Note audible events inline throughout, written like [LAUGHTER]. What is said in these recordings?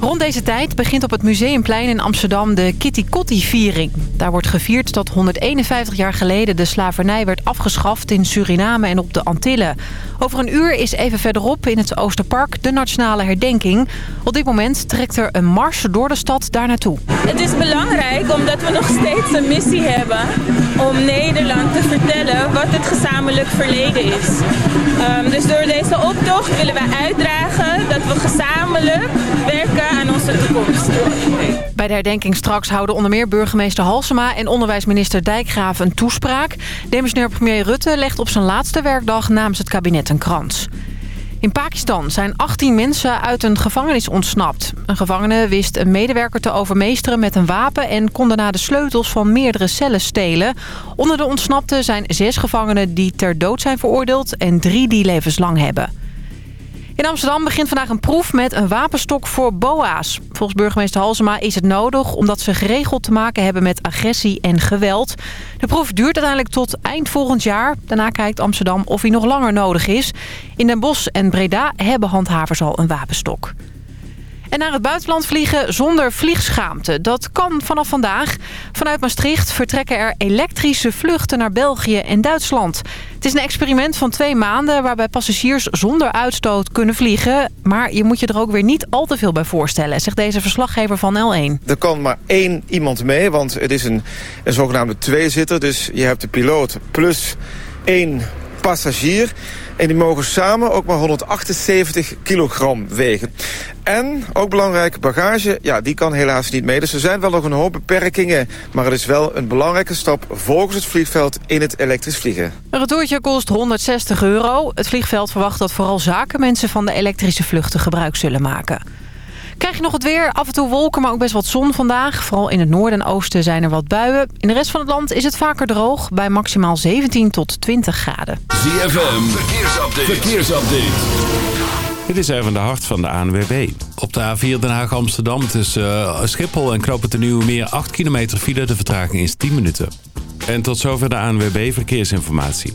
Rond deze tijd begint op het Museumplein in Amsterdam de Kitty Kotti-viering. Daar wordt gevierd dat 151 jaar geleden de slavernij werd afgeschaft in Suriname en op de Antillen. Over een uur is even verderop in het Oosterpark de nationale herdenking. Op dit moment trekt er een mars door de stad daar naartoe. Het is belangrijk omdat we nog steeds een missie hebben om Nederland te vertellen wat het gezamenlijk verleden is. Um, dus door deze optocht willen wij uitdragen dat we gezamenlijk werken aan onze toekomst. Bij de herdenking straks houden onder meer burgemeester Halsema en onderwijsminister Dijkgraaf een toespraak. Demissionair premier Rutte legt op zijn laatste werkdag namens het kabinet een krans. In Pakistan zijn 18 mensen uit een gevangenis ontsnapt. Een gevangene wist een medewerker te overmeesteren met een wapen... en kon daarna de sleutels van meerdere cellen stelen. Onder de ontsnapten zijn zes gevangenen die ter dood zijn veroordeeld... en drie die levenslang hebben. In Amsterdam begint vandaag een proef met een wapenstok voor boa's. Volgens burgemeester Halsema is het nodig omdat ze geregeld te maken hebben met agressie en geweld. De proef duurt uiteindelijk tot eind volgend jaar. Daarna kijkt Amsterdam of hij nog langer nodig is. In Den Bosch en Breda hebben handhavers al een wapenstok. En naar het buitenland vliegen zonder vliegschaamte. Dat kan vanaf vandaag. Vanuit Maastricht vertrekken er elektrische vluchten naar België en Duitsland. Het is een experiment van twee maanden waarbij passagiers zonder uitstoot kunnen vliegen. Maar je moet je er ook weer niet al te veel bij voorstellen, zegt deze verslaggever van L1. Er kan maar één iemand mee, want het is een, een zogenaamde tweezitter. Dus je hebt de piloot plus één passagier. En die mogen samen ook maar 178 kilogram wegen. En, ook belangrijk, bagage, ja, die kan helaas niet mee. Dus er zijn wel nog een hoop beperkingen. Maar het is wel een belangrijke stap volgens het vliegveld in het elektrisch vliegen. Een retourtje kost 160 euro. Het vliegveld verwacht dat vooral zakenmensen van de elektrische vluchten gebruik zullen maken. Krijg je nog het weer. Af en toe wolken, maar ook best wat zon vandaag. Vooral in het noorden en oosten zijn er wat buien. In de rest van het land is het vaker droog. Bij maximaal 17 tot 20 graden. ZFM, verkeersupdate. verkeersupdate. Dit is even de hart van de ANWB. Op de A4 Den Haag-Amsterdam tussen uh, Schiphol en Knopen de Nieuwe Meer 8 kilometer file. De vertraging is 10 minuten. En tot zover de ANWB Verkeersinformatie.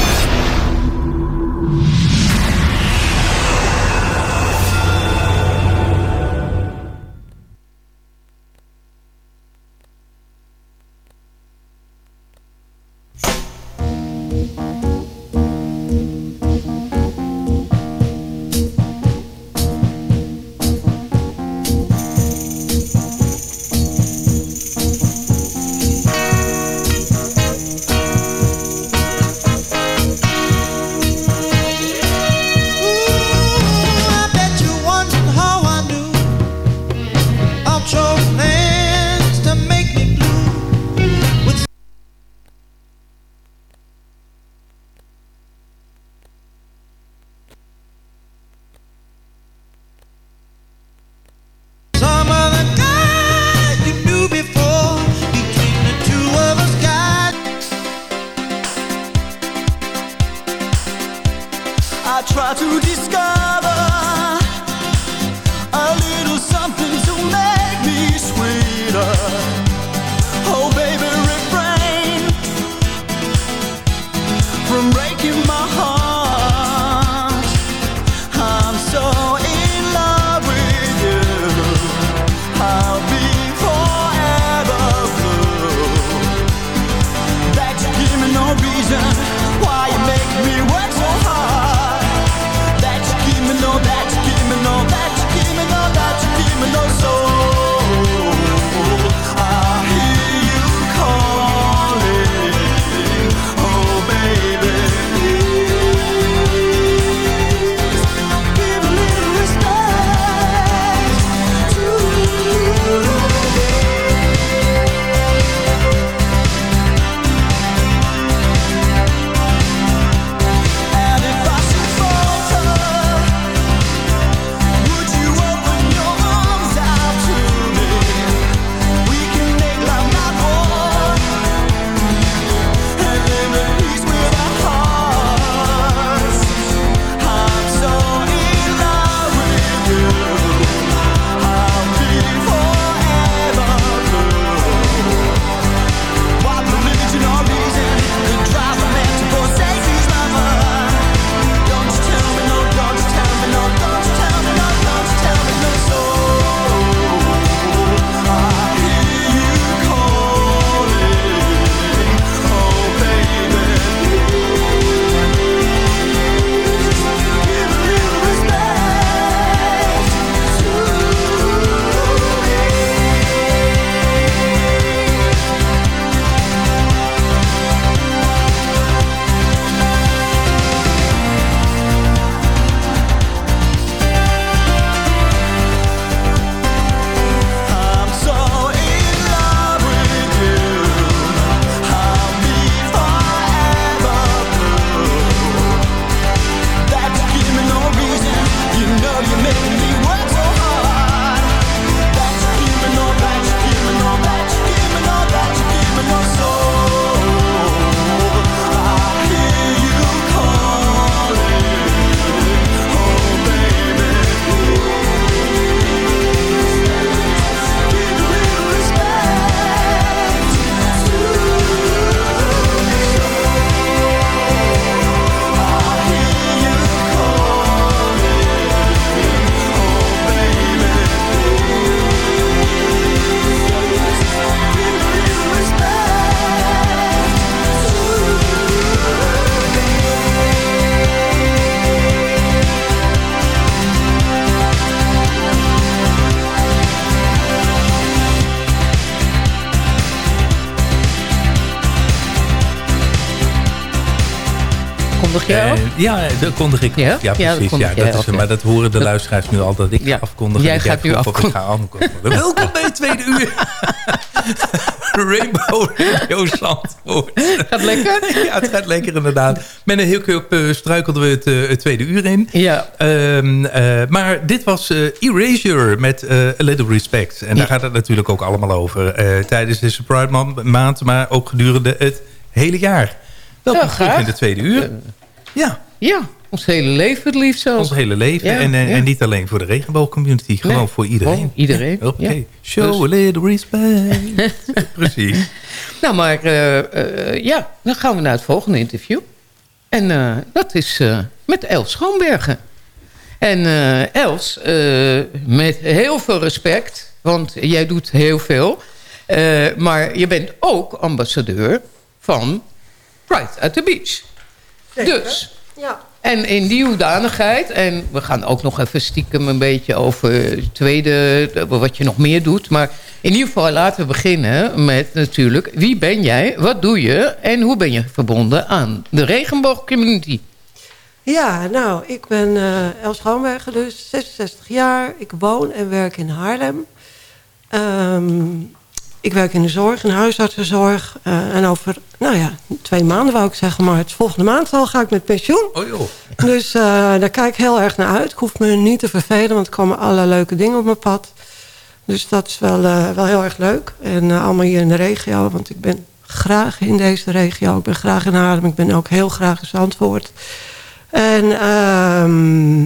Ja, dat kondig ik. Ja, ja precies. Ja, dat, ja, is, Maar dat horen de luisteraars nu al dat ik afkondigen. Jij gaat nu afkondigen. Ik ga aankondigen. [LAUGHS] Welkom bij het tweede uur. [LAUGHS] Rainbow Radio Zandvoort. Gaat lekker? [LAUGHS] Ja, het gaat lekker inderdaad. Met een heel keer uh, struikelden we het, uh, het, tweede uur in. Ja. Um, uh, maar dit was Erasure met A Little Respect. En daar gaat het natuurlijk ook allemaal over. tijdens deze Pride maand, maar ook gedurende het hele jaar. Welkom ja, terug in de tweede uur. Ja. Ja, ons hele leven het liefst zo. Ons hele leven. Ja, en, en niet alleen voor de regenboogcommunity. Gewoon nee, voor iedereen. Gewoon iedereen. Oké. Okay. Ja. Show dus. a little respect. [LAUGHS] Precies. Nou, maar uh, uh, ja, dan gaan we naar het volgende interview. En uh, dat is met Els Schoonbergen. En Els, met heel veel respect, want jij doet heel veel. maar je bent ook ambassadeur van Pride at the Beach. Zeker. Dus, ja. en in die hoedanigheid... en we gaan ook nog even stiekem een beetje over het tweede... wat je nog meer doet. Maar in ieder geval laten we beginnen met natuurlijk... wie ben jij, wat doe je... en hoe ben je verbonden aan de regenboogcommunity? Ja, nou, ik ben uh, Els Schoonberger, dus 66 jaar. Ik woon en werk in Haarlem. Um, ik werk in de zorg, in de huisartsenzorg. Uh, en over, nou ja, twee maanden wou ik zeggen. Maar het volgende maand al ga ik met pensioen. Oh joh. Dus uh, daar kijk ik heel erg naar uit. Ik hoef me niet te vervelen, want er komen allerlei leuke dingen op mijn pad. Dus dat is wel, uh, wel heel erg leuk. En allemaal hier in de regio, want ik ben graag in deze regio. Ik ben graag in Haarlem, ik ben ook heel graag in Zandvoort. En um,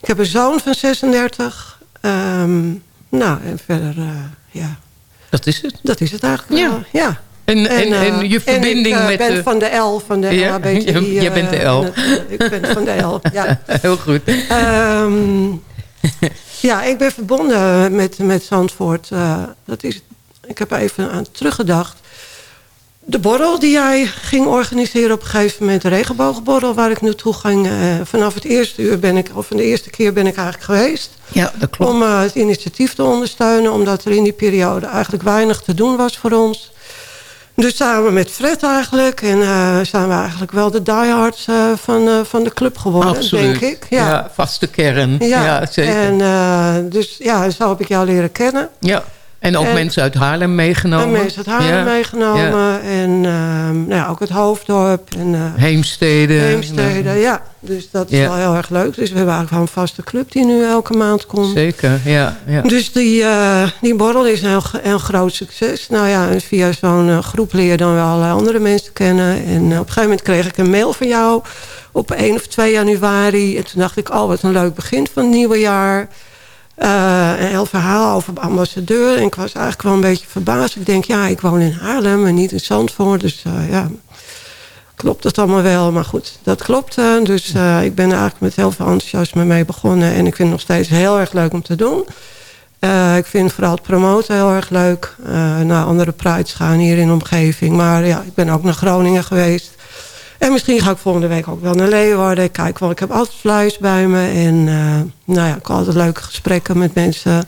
ik heb een zoon van 36. Um, nou, en verder, ja dat is het. Dat is het eigenlijk ja. En, en, en, en je verbinding en ik, uh, ben van de L, van de ja, LHBTI. [LAUGHS] Je, je bent de L. Uh, [LAUGHS] ik ben van de L, ja. [LAUGHS] Heel goed. Um, ja, ik ben verbonden met, met Zandvoort. Dat is, ik heb even aan teruggedacht de borrel die jij ging organiseren op een gegeven moment. De regenboogborrel waar ik naartoe ging. Uh, vanaf het eerste uur ben ik, of van de eerste keer ben ik eigenlijk geweest. Ja, dat klopt. Om uh, het initiatief te ondersteunen. Omdat er in die periode eigenlijk weinig te doen was voor ons. Dus samen met Fred eigenlijk. En uh, zijn we eigenlijk wel de diehards van, van de club geworden, Absoluut. denk ik. Ja, ja vaste kern. Ja, ja zeker. En, dus ja, zo heb ik jou leren kennen. Ja. En ook mensen uit Haarlem meegenomen. En mensen uit Haarlem ja. meegenomen. Ja. En uh, nou ja, ook het Hoofddorp. En, uh, Heemstede. Heemstede, ja. Dus dat is wel heel erg leuk. Dus we hebben eigenlijk wel een vaste club die nu elke maand komt. Zeker, ja. ja. Dus die, uh, die borrel is een heel, heel groot succes. Nou ja, en via zo'n groep leer je dan wel allerlei andere mensen kennen. En op een gegeven moment kreeg ik een mail van jou op 1 of 2 januari. En toen dacht ik, oh wat een leuk begin van het nieuwe jaar... Uh, een heel verhaal over ambassadeur. En ik was eigenlijk wel een beetje verbaasd. Ik denk, ja, ik woon in Haarlem en niet in Zandvoort. Dus uh, ja, klopt het allemaal wel. Maar goed, dat klopte. Dus uh, ik ben eigenlijk met heel veel enthousiasme mee begonnen. En ik vind het nog steeds heel erg leuk om te doen. ik vind vooral het promoten heel erg leuk. naar andere prides gaan hier in de omgeving. Maar ja, ik ben ook naar Groningen geweest. En misschien ga ik volgende week ook wel naar Leeuwarden. Kijk wel, ik heb altijd flyers bij me. En uh, nou ja, ik heb altijd leuke gesprekken met mensen.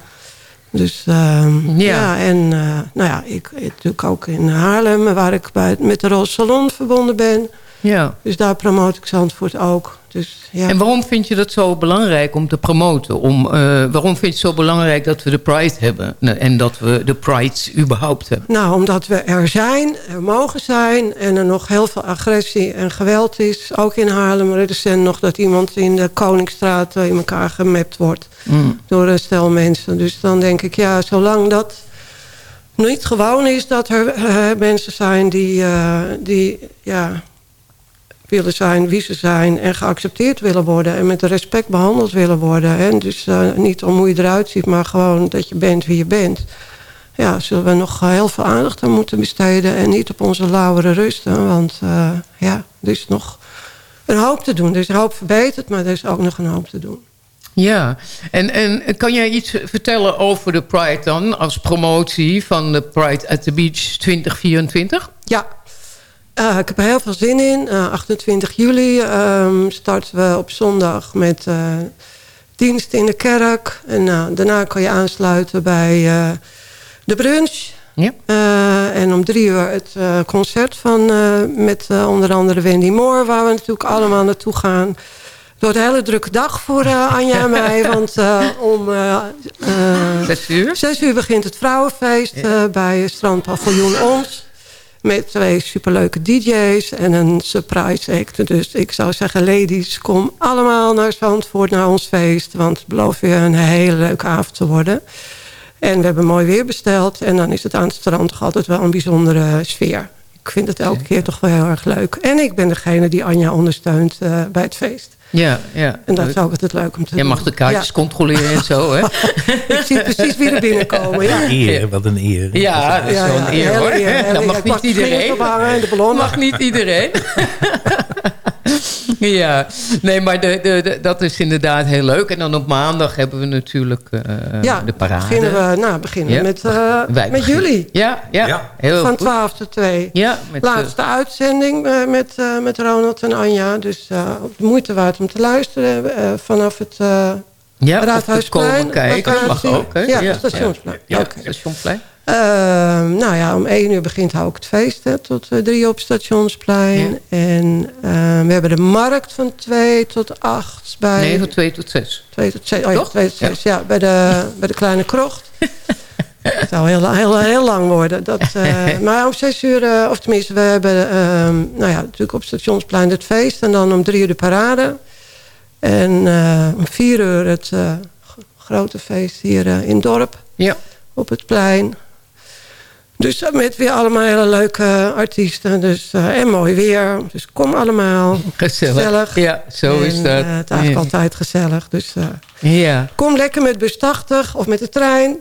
Dus uh, ja. ja. en uh, nou ja, ik, ik natuurlijk ook in Haarlem... waar ik bij, met de Roze Salon verbonden ben. Ja. Dus daar promoot ik Zandvoort ook. Dus, ja. En waarom vind je dat zo belangrijk om te promoten? Om, uh, waarom vind je het zo belangrijk dat we de Pride hebben? En dat we de Prides überhaupt hebben? Nou, omdat we er zijn, er mogen zijn... en er nog heel veel agressie en geweld is. Ook in Haarlem recent nog dat iemand in de Koningsstraat... in elkaar gemapt wordt mm. door een stel mensen. Dus dan denk ik, ja, zolang dat niet gewoon is... dat er uh, mensen zijn die, uh, die ja, willen zijn wie ze zijn en geaccepteerd willen worden... en met respect behandeld willen worden. En dus uh, niet om hoe je eruit ziet, maar gewoon dat je bent wie je bent. Ja, zullen we nog heel veel aandacht aan moeten besteden... en niet op onze lauwere rusten, want uh, ja, er is nog een hoop te doen. Er is een hoop verbeterd, maar er is ook nog een hoop te doen. Ja, en, en kan jij iets vertellen over de Pride dan... als promotie van de Pride at the Beach 2024? Ja, uh, ik heb er heel veel zin in. Uh, 28 juli um, starten we op zondag met uh, dienst in de kerk. En daarna kan je aansluiten bij de brunch. Ja. En om drie uur het concert van met onder andere Wendy Moore... waar we natuurlijk allemaal naartoe gaan. Door de hele drukke dag voor Anja en mij. [LAUGHS] Want om zes, uur? zes uur begint het vrouwenfeest ja. bij Strandpaviljoen Ons. Met twee superleuke DJ's en een surprise act. Dus ik zou zeggen, ladies, kom allemaal naar Zandvoort, naar ons feest. Want het belooft weer een hele leuke avond te worden. En we hebben mooi weer besteld. En dan is het aan het strand toch altijd wel een bijzondere sfeer. Ik vind het elke keer toch wel heel erg leuk. En ik ben degene die Anja ondersteunt uh, bij het feest. Ja, ja. En dat is ook altijd leuk om te Je doen. mag de kaartjes ja. controleren en zo, hè? [LAUGHS] ik zie precies wie er binnenkomen, ja. Een eer, wat een eer. Ja, dat is wel een eer, hoor. Eer, dat mag niet iedereen. Dat mag niet iedereen. [LAUGHS] ja, nee, maar de, de, de, dat is inderdaad heel leuk. En dan op maandag hebben we natuurlijk uh, ja, de parade. Beginnen we, nou, beginnen ja. met, uh, met beginnen. jullie. Ja, ja, ja. heel Van goed. 12 tot 2. Ja, met, Laatste uitzending met, met Ronald en Anja. Dus de moeite waard om te luisteren vanaf het... ja, Raadhuisplein. komen kijken, dat mag ook. Hè? Ja, ja, stationsplein. Ja, okay. stationsplein. Uh, nou ja, om één uur begint ook het feest. Hè, tot uh, drie op Stationsplein. Ja. En uh, we hebben de markt van twee tot acht. Bij nee, van twee tot zes. Twee tot zes. Oh ja, twee tot zes. Ja, ja bij, de, bij de Kleine Krocht. [LAUGHS] Het zou heel, heel, heel lang worden. Dat, [LAUGHS] maar om zes uur, of tenminste, we hebben nou ja, natuurlijk op Stationsplein het feest. En dan om drie uur de parade. En om vier uur het grote feest hier in het dorp. Ja. Op het plein. Dus met weer allemaal hele leuke artiesten. Dus, uh, en mooi weer. Dus kom allemaal. Gezellig. gezellig. Ja, zo en, is dat. Uh, het is eigenlijk ja. altijd gezellig. Dus uh, ja. kom lekker met bus 80 of met de trein.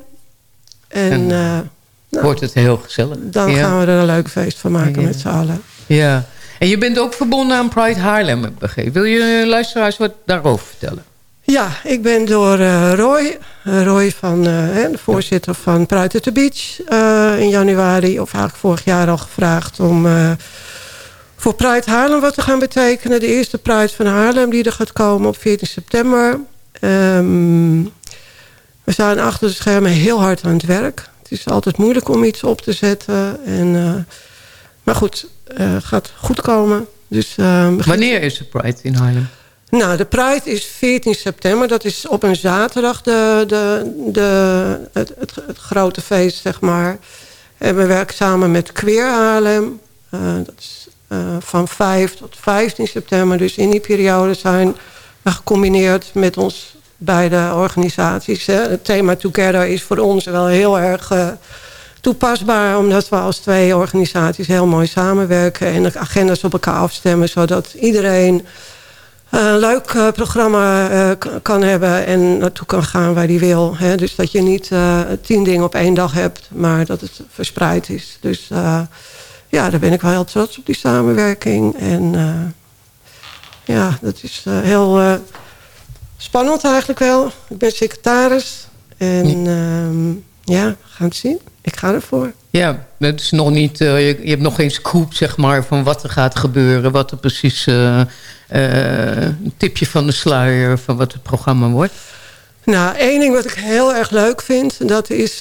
En, en nou, wordt het heel gezellig. Dan ja. gaan we er een leuk feest van maken ja. met z'n allen. Ja. En je bent ook verbonden aan Pride Haarlem, heb ik begrepen. Wil je luisteraars wat daarover vertellen? Ja, ik ben door uh, Roy, uh, Roy van, hè, de voorzitter van at the Beach... in januari, of eigenlijk vorig jaar al gevraagd... om voor Pride Haarlem wat te gaan betekenen. De eerste Pride van Haarlem die er gaat komen op 14 september. Um, we zijn achter de schermen heel hard aan het werk. Het is altijd moeilijk om iets op te zetten. En, maar goed, het gaat goed komen. Dus, Wanneer is de Pride in Haarlem? Nou, de Pride is 14 september. Dat is op een zaterdag de, de, de, het, het, grote feest, zeg maar. En we werken samen met Queer Haarlem. Uh, dat is uh, van 5 tot 15 september. Dus in die periode zijn we gecombineerd met ons beide organisaties. Hè. Het thema Together is voor ons wel heel erg uh, toepasbaar... omdat we als twee organisaties heel mooi samenwerken... en de agendas op elkaar afstemmen... zodat iedereen een leuk uh, programma uh, kan hebben en naartoe kan gaan waar die wil. Hè? Dus dat je niet uh, tien dingen op één dag hebt, maar dat het verspreid is. Dus ja, daar ben ik wel heel trots op die samenwerking. En ja, dat is heel spannend eigenlijk wel. Ik ben secretaris en ja, gaan het zien. Ik ga ervoor. Ja, het is nog niet, uh, je, je, hebt nog geen scoop zeg maar, van wat er gaat gebeuren. Wat er precies, uh, uh, een tipje van de sluier van wat het programma wordt. Nou, één ding wat ik heel erg leuk vind... dat is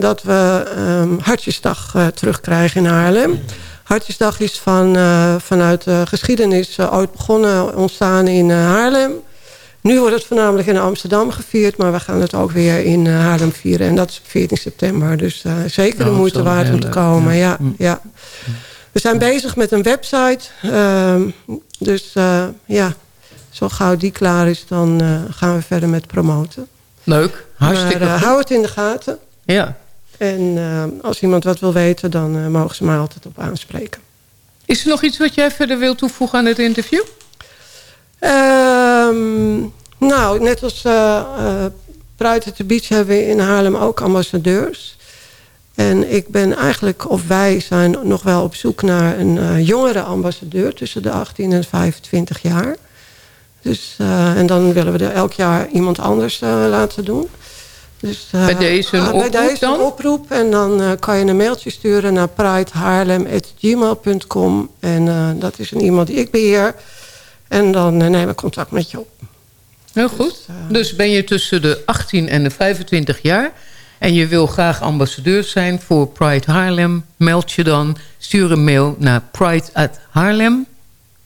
dat we um, Hartjesdag terugkrijgen in Haarlem. Hartjesdag is van, vanuit de geschiedenis ooit begonnen, ontstaan in Haarlem... Nu wordt het voornamelijk in Amsterdam gevierd... maar we gaan het ook weer in uh, Haarlem vieren. En dat is op 14 september. Dus uh, zeker de moeite waard om te komen. Ja, ja, ja. We zijn bezig met een website. Uh, dus uh, ja, zo gauw die klaar is... dan gaan we verder met promoten. Leuk, hartstikke maar, hou het in de gaten. Ja. En als iemand wat wil weten... dan mogen ze mij altijd op aanspreken. Is er nog iets wat jij verder wilt toevoegen aan het interview? Um, nou, net als uh, uh, Pride at the Beach hebben we in Haarlem ook ambassadeurs. En ik ben eigenlijk, of wij zijn nog wel op zoek naar een uh, jongere ambassadeur... tussen de 18 en 25 jaar. Dus, en dan willen we er elk jaar iemand anders laten doen. Dus, bij deze een oproep Bij deze een oproep. En dan kan je een mailtje sturen naar pridehaarlem.gmail.com. En dat is een iemand die ik beheer... En dan uh, nemen we contact met je op. Heel goed. Dus, uh, dus, ben je tussen de 18 en de 25 jaar. en je wil graag ambassadeur zijn voor Pride Haarlem... meld je dan, stuur een mail naar Pride at Haarlem.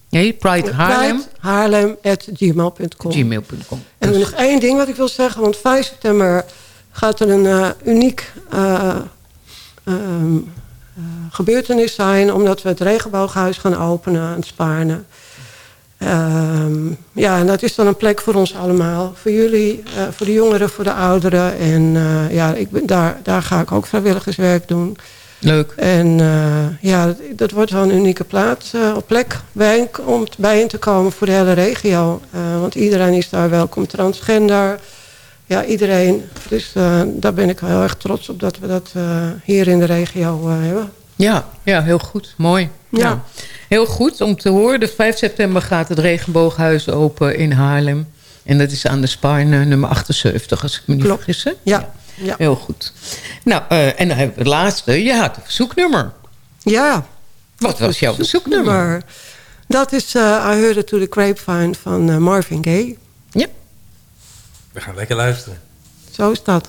Nee, Pride Haarlem. Haarlem.gmail.com Gmail.com. En nog één ding wat ik wil zeggen. Want 5 september gaat er een uh, uniek uh, um, uh, gebeurtenis zijn... omdat we het regenbooghuis gaan openen aan het Spaarne. Um, ja, en dat is dan een plek voor ons allemaal. Voor jullie, uh, voor de jongeren, voor de ouderen. En uh, ja, ik ben, daar, daar ga ik ook vrijwilligerswerk doen. Leuk. En uh, ja, dat, dat, wordt wel een unieke plaats, plek bij, om bijeen te komen voor de hele regio. want iedereen is daar welkom, transgender. Ja, iedereen. Dus daar ben ik heel erg trots op dat we dat hier in de regio hebben. Ja, ja, heel goed. Mooi. Ja. ja. Heel goed om te horen. De 5 september gaat het regenbooghuis open in Haarlem. En dat is aan de Spine nummer 78, als ik me niet Klopt. vergis. Hè? Ja. ja. Heel goed. Nou, uh, en dan hebben we het laatste. Je had een verzoeknummer. Ja. Wat was jouw verzoeknummer? Dat is uh, I Heard It To The Grapevine van uh, Marvin Gaye. Ja. We gaan lekker luisteren. Zo is dat.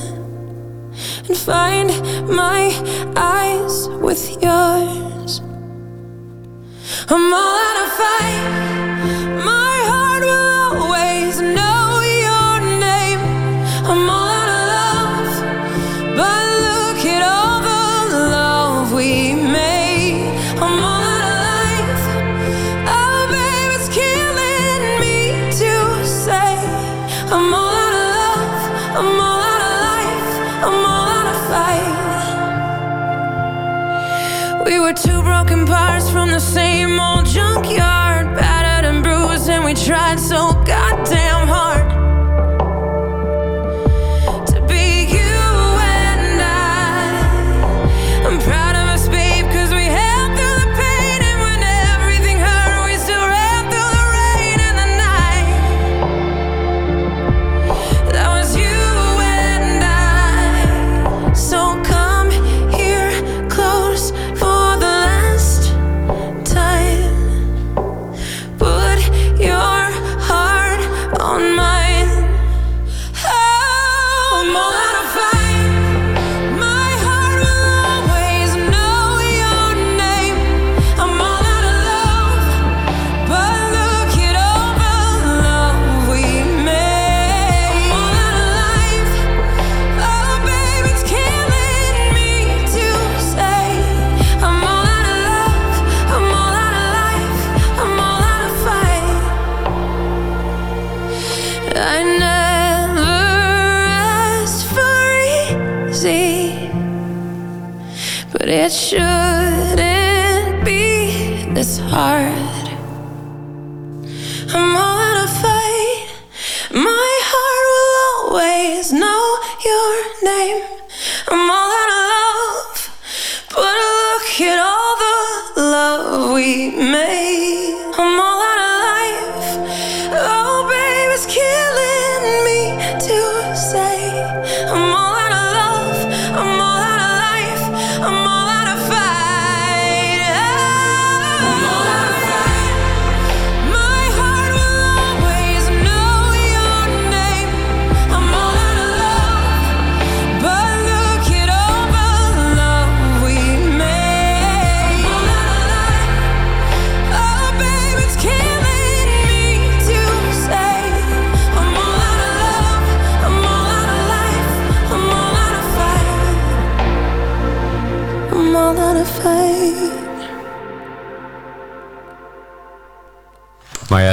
find my eyes with yours. I'm all out of fight.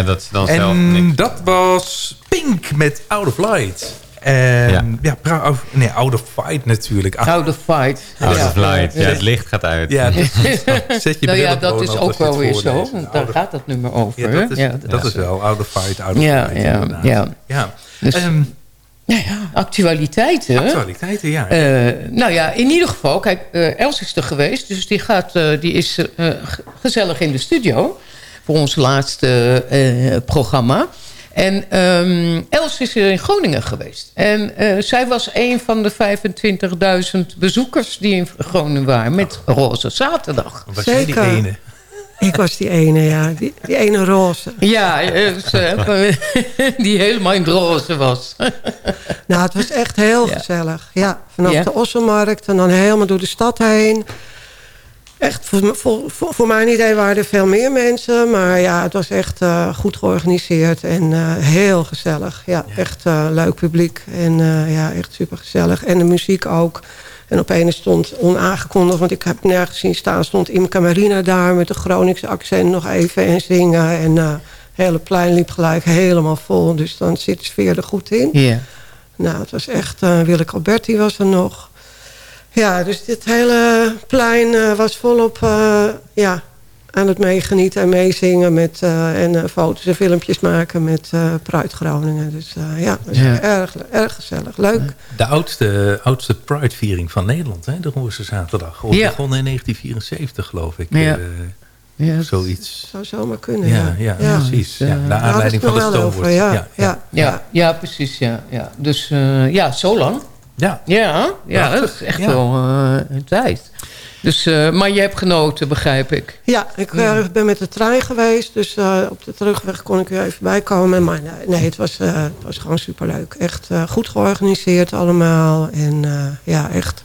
Dat is dan zelf En niks. dat was Pink met Out of Light. En ja, of- nee, Out of Fight natuurlijk. Out of fight. Out Ja. of light. Ja, het licht gaat uit. Ja, [LAUGHS] dus [LAUGHS] zet je nou ja, dat is ook wel weer zo. Want daar gaat het nummer over. Ja, dat is, dat is wel Out of Fight, Out of Ja, Fight. ja, ja. ja. Dus- Ehm, Nou ja, actualiteiten. actualiteiten, ja. Eh, nou ja, in ieder geval, kijk, eh, Els is er geweest. Dus die, gaat, eh, die is eh, gezellig in de studio. Voor ons laatste eh, programma. En ehm, Els is er in Groningen geweest. En eh, zij was een van de 25.000 bezoekers die in Groningen waren. Met Roze Zaterdag. was jij die Zeker. ene? Ik was die ene, ja. Die, die ene roze. Ja, eh, ze- [LAUGHS] die helemaal in het roze was. Nou, het was echt heel gezellig. Ja, vanaf Ja. de Ossenmarkt en dan helemaal door de stad heen. Echt, voor, voor, voor, mijn idee waren er veel meer mensen. Maar ja, het was echt eh, goed georganiseerd en eh, heel gezellig. Ja, echt eh, leuk publiek. En ja, echt super gezellig. En de muziek ook. En opeens stond onaangekondigd, want ik heb nergens zien staan... stond Imca Marina daar met een Groningse accent nog even en zingen. En het hele plein liep gelijk helemaal vol. Dus dan zit de sfeer er goed in. Ja. Nou, het was echt... Willeke Alberti was er nog. Ja, dus dit hele plein eh, was volop eh, ja, aan het meegenieten en meezingen. Met, eh, en eh, foto's en filmpjes maken met eh Pride Groningen. Dus eh, ja, dat was Ja. erg, erg gezellig. Leuk. De oudste, oudste Pride-viering van Nederland, hè? de Roze Zaterdag. Of Ja. begonnen in 1974, geloof ik. Ja. eh, Ja. Zoiets. Zou zomaar kunnen, Ja, ja. ja, precies. Ja, Ja, naar aanleiding van de stoomwoord. ja. Ja. Ja, ja, precies. Ja, ja. Dus eh, ja, zo lang. Ja. Ja, ja dat is echt ja. wel eh, een tijd. Dus, uh, maar je hebt genoten, begrijp ik. Ja, ik uh, ben met de trein geweest. Dus uh, op de terugweg kon ik weer even bijkomen. Maar nee, nee het, was, het was gewoon superleuk. Echt goed georganiseerd allemaal. En ja, echt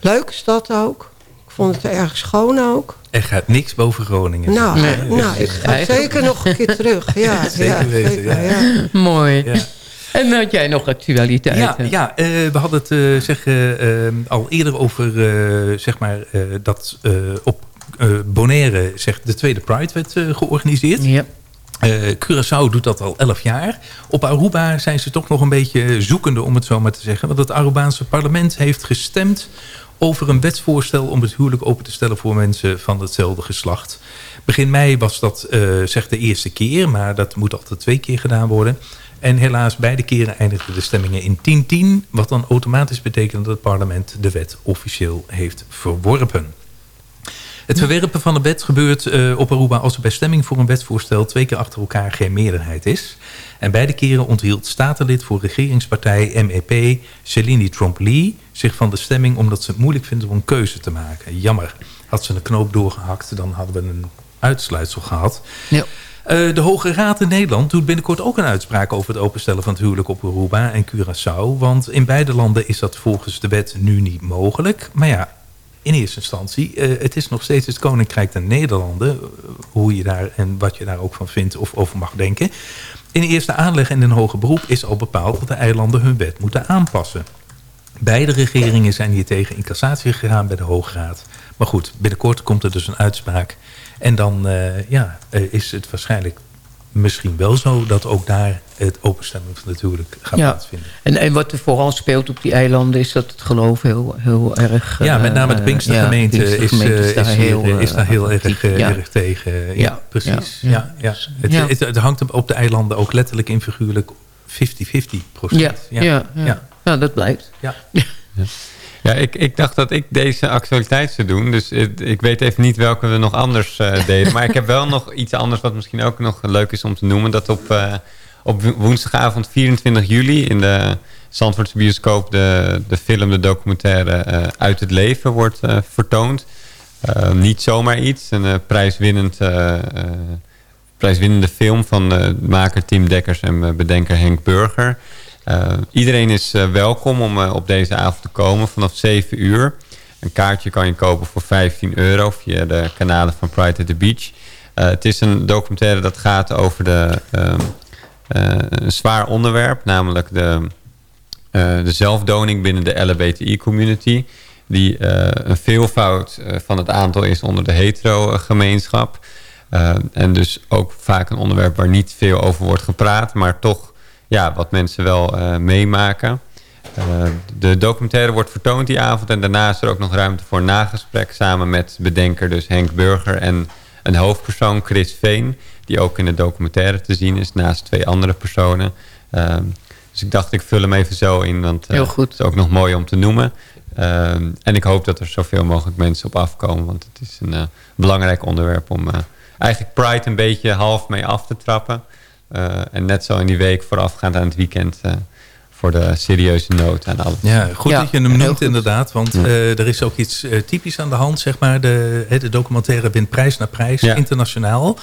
leuke stad ook. Ik vond het erg schoon ook. Er gaat niks boven Groningen. Nou, nee. nou ik ga zeker nog een keer terug. Ja, [LAUGHS] zeker ja, weten. Zeker, ja. ja. Mooi. En had jij nog actualiteiten? Ja, ja uh, we hadden het uh, zeg, uh, al eerder over zeg maar, dat op Bonaire zeg, de tweede Pride werd georganiseerd. Ja. Curaçao doet dat al elf jaar. Op Aruba zijn ze toch nog een beetje zoekende, om het zo maar te zeggen. Want het Arubaanse parlement heeft gestemd over een wetsvoorstel om het huwelijk open te stellen voor mensen van hetzelfde geslacht. Begin mei was dat zeg de eerste keer, maar dat moet altijd twee keer gedaan worden. En helaas beide keren eindigden de stemmingen in 10-10... wat dan automatisch betekent dat het parlement de wet officieel heeft verworpen. Het verwerpen van de wet gebeurt uh, op Aruba als er bij stemming voor een wetsvoorstel twee keer achter elkaar geen meerderheid is. En beide keren onthield statenlid voor regeringspartij MEP Céline Trompe-Lee zich van de stemming omdat ze het moeilijk vindt om een keuze te maken. Jammer. Had ze een knoop doorgehakt, dan hadden we een uitsluitsel gehad. Ja. Uh, de Hoge Raad in Nederland doet binnenkort ook een uitspraak over het openstellen van het huwelijk op Aruba en Curaçao. Want in beide landen is dat volgens de wet nu niet mogelijk. Maar ja, in eerste instantie, uh, het is nog steeds het Koninkrijk der Nederlanden. Hoe je daar en wat je daar ook van vindt of over mag denken. In eerste aanleg en in hoger beroep is al bepaald dat de eilanden hun wet moeten aanpassen. Beide regeringen zijn hier tegen in cassatie gegaan bij de Hoge Raad. Maar goed, binnenkort komt er dus een uitspraak. En dan uh, ja, uh, is het waarschijnlijk misschien wel zo... dat ook daar het openstellen natuurlijk gaat ja. plaatsvinden. En, en wat er vooral speelt op die eilanden... is dat het geloof heel, heel erg... Ja, met name de Pinkstergemeente uh, ja, is, is, daar is, heel, is daar heel erg, ja. erg tegen. Ja, precies. Ja. Ja, Het, ja. Het, het, hangt op de eilanden ook letterlijk in figuurlijk 50-50 procent. Ja, ja. Ja, ja. ja, dat blijkt. Ja. Ja, ik, ik dacht dat ik deze actualiteit zou doen. Dus ik, ik weet even niet welke we nog anders uh, [LAUGHS] deden. Maar ik heb wel nog iets anders wat misschien ook nog leuk is om te noemen. Dat op, uh, op woensdagavond 24 juli in de Zandvoortse bioscoop... de, de film, de documentaire uh, Uit het Leven wordt vertoond. niet zomaar iets. Een prijswinnend, prijswinnende film van maker Tim Dekkers en bedenker Henk Burger... Uh, iedereen is uh, welkom om uh, op deze avond te komen vanaf 7 uur. Een kaartje kan je kopen voor 15 euro via de kanalen van Pride at the Beach. het is een documentaire dat gaat over de, een zwaar onderwerp, namelijk de, de zelfdoning binnen de LHBTI-community. Die een veelvoud van het aantal is onder de hetero-gemeenschap. en dus ook vaak een onderwerp waar niet veel over wordt gepraat, maar toch ja, wat mensen wel uh, meemaken. Uh, de documentaire wordt vertoond die avond. En daarna is er ook nog ruimte voor een nagesprek. Samen met bedenker dus Henk Burger en een hoofdpersoon Chris Veen. Die ook in de documentaire te zien is. Naast twee andere personen. Uh, dus ik dacht ik vul hem even zo in. Want Heel goed. het is ook nog mooi om te noemen. en ik hoop dat er zoveel mogelijk mensen op afkomen. Want het is een belangrijk onderwerp om eigenlijk Pride een beetje half mee af te trappen. Uh, en net zo in die week voorafgaand aan het weekend... Uh, voor de serieuze nood aan alles. Ja, goed ja, dat je hem noemt inderdaad. Want ja. uh, er is ook iets typisch aan de hand. Zeg maar. de, de documentaire wint prijs na prijs ja. internationaal.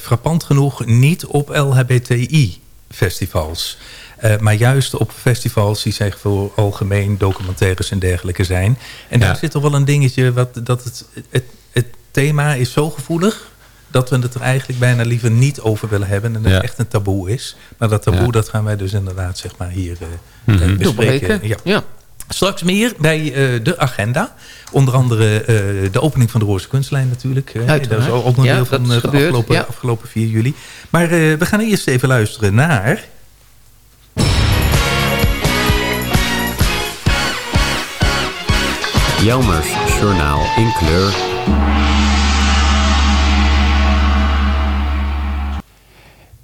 frappant genoeg niet op LHBTI-festivals. maar juist op festivals die zeg voor algemeen documentaires en dergelijke zijn. En daar zit toch wel een dingetje... Wat, dat het, het, het thema is zo gevoelig dat we het er eigenlijk bijna liever niet over willen hebben. En dat het echt een taboe is. Maar dat taboe, ja. dat gaan wij dus inderdaad zeg maar hier uh, mm -hmm. bespreken. Ja. ja. Straks meer bij uh, de agenda. Onder andere uh, de opening van de Roze Kunstlijn natuurlijk. dat is ook onderdeel ja, van de afgelopen, ja. afgelopen 4 juli. Maar we gaan eerst even luisteren naar... Jelmers Journaal in kleur.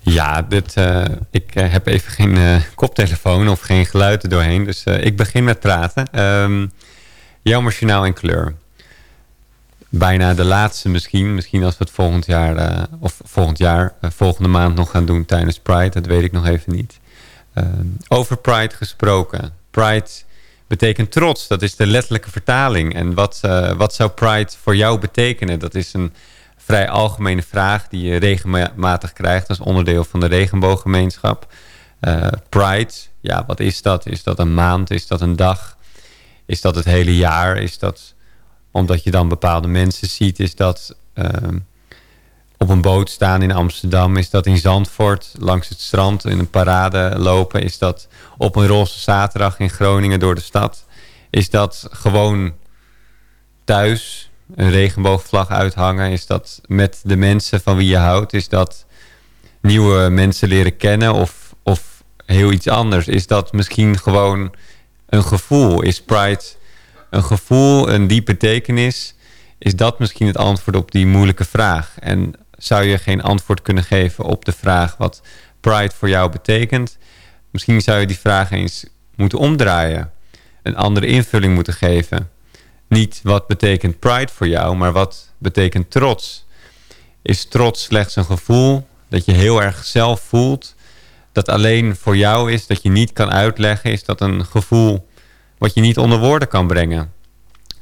Ja, dit, uh, ik uh, heb even geen uh, koptelefoon of geen geluid er doorheen. Dus ik begin met praten. Um, Jammer Journaal in kleur. Bijna de laatste misschien. Misschien als we het volgend jaar, of volgend jaar, volgende maand nog gaan doen tijdens Pride. Dat weet ik nog even niet. Ehm, over Pride gesproken. Pride betekent trots? Dat is de letterlijke vertaling. En wat, wat zou pride voor jou betekenen? Dat is een vrij algemene vraag die je regelmatig krijgt als onderdeel van de regenbooggemeenschap. Uh, pride, ja, wat is dat? Is dat een maand? Is dat een dag? Is dat het hele jaar? Is dat omdat je dan bepaalde mensen ziet? Is dat uh, op een boot staan in Amsterdam? Is dat in Zandvoort langs het strand in een parade lopen? Is dat op een roze zaterdag in Groningen door de stad? Is dat gewoon thuis een regenboogvlag uithangen? Is dat met de mensen van wie je houdt? Is dat nieuwe mensen leren kennen of, of heel iets anders? Is dat misschien gewoon een gevoel? Is Pride een gevoel, een diepe betekenis? Is dat misschien het antwoord op die moeilijke vraag? En zou je geen antwoord kunnen geven op de vraag wat Pride voor jou betekent? Misschien zou je die vraag eens moeten omdraaien. Een andere invulling moeten geven. Niet wat betekent pride voor jou, maar wat betekent trots? Is trots slechts een gevoel dat je heel erg zelf voelt? Dat alleen voor jou is, dat je niet kan uitleggen? Is dat een gevoel wat je niet onder woorden kan brengen?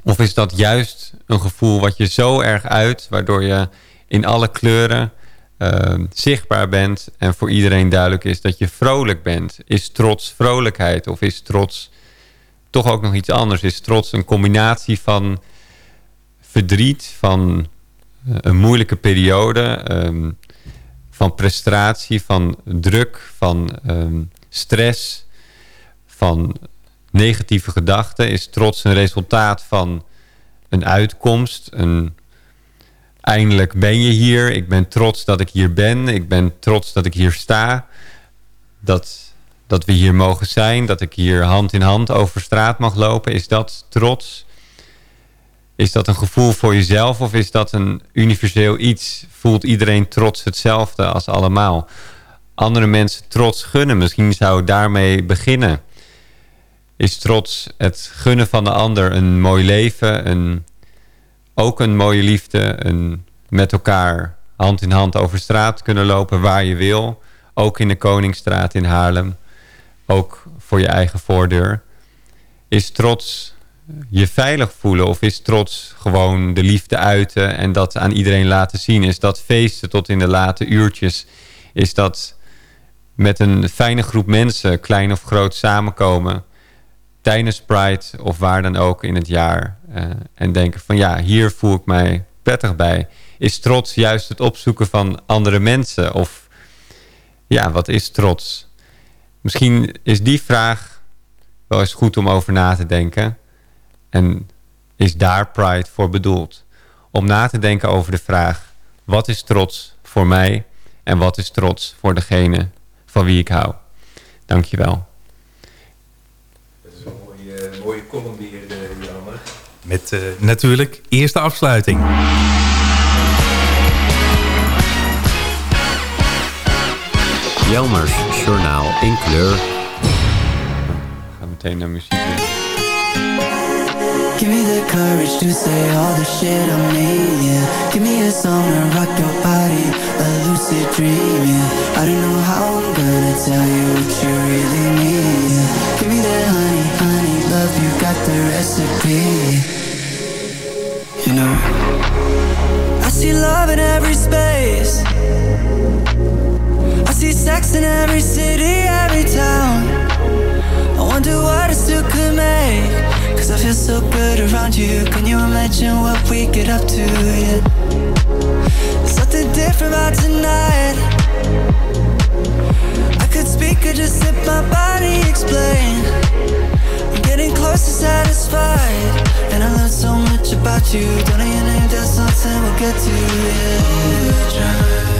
Of is dat juist een gevoel wat je zo erg uit, waardoor je in alle kleuren uh, zichtbaar bent en voor iedereen duidelijk is dat je vrolijk bent? Is trots vrolijkheid of is trots toch ook nog iets anders? Is trots een combinatie van verdriet, van uh, een moeilijke periode, um, van prestatie, van druk, van um, stress, van negatieve gedachten? Is trots een resultaat van een uitkomst, een eindelijk ben je hier. Ik ben trots dat ik hier ben. Ik ben trots dat ik hier sta. Dat, dat we hier mogen zijn. Dat ik hier hand in hand over straat mag lopen. Is dat trots? Is dat een gevoel voor jezelf of is dat een universeel iets? Voelt iedereen trots hetzelfde als allemaal? Andere mensen trots gunnen. Misschien zou ik daarmee beginnen. Is trots het gunnen van de ander een mooi leven, een ook een mooie liefde. Een, met elkaar hand in hand over straat kunnen lopen waar je wil. Ook in de Koningsstraat in Haarlem. Ook voor je eigen voordeur. Is trots je veilig voelen? Of is trots gewoon de liefde uiten en dat aan iedereen laten zien? Is dat feesten tot in de late uurtjes? Is dat met een fijne groep mensen, klein of groot, samenkomen tijdens Pride of waar dan ook in het jaar. Uh, en denken van ja, hier voel ik mij prettig bij. Is trots juist het opzoeken van andere mensen? Of ja, wat is trots? Misschien is die vraag wel eens goed om over na te denken. En is daar Pride voor bedoeld? Om na te denken over de vraag... wat is trots voor mij en wat is trots voor degene van wie ik hou? Dankjewel. mooie column weer, uh, Janne. Met uh, natuurlijk eerste afsluiting. Jelmers Journaal in kleur. Ga meteen naar muziek Give me the courage to say all the shit I need, yeah Give me a song to rock your body, a lucid dream, yeah. I don't know how I'm gonna tell you what you really need, yeah. Give me that honey, honey love, you got the recipe. You know I see love in every space. I see sex in every city, every town. I wonder what it still could make Cause I feel so good around you. Can you imagine what we get up to, yeah? Something different about tonight. I could speak or just let my body explain. I'm Getting close to satisfied And I learned so much about you. Don't know your name, that's something we'll get to Yeah,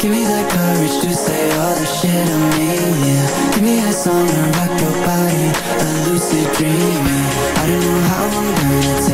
Give me that courage to say all the shit I mean, Give me a song rock your body A lucid dream, I don't know how I'm gonna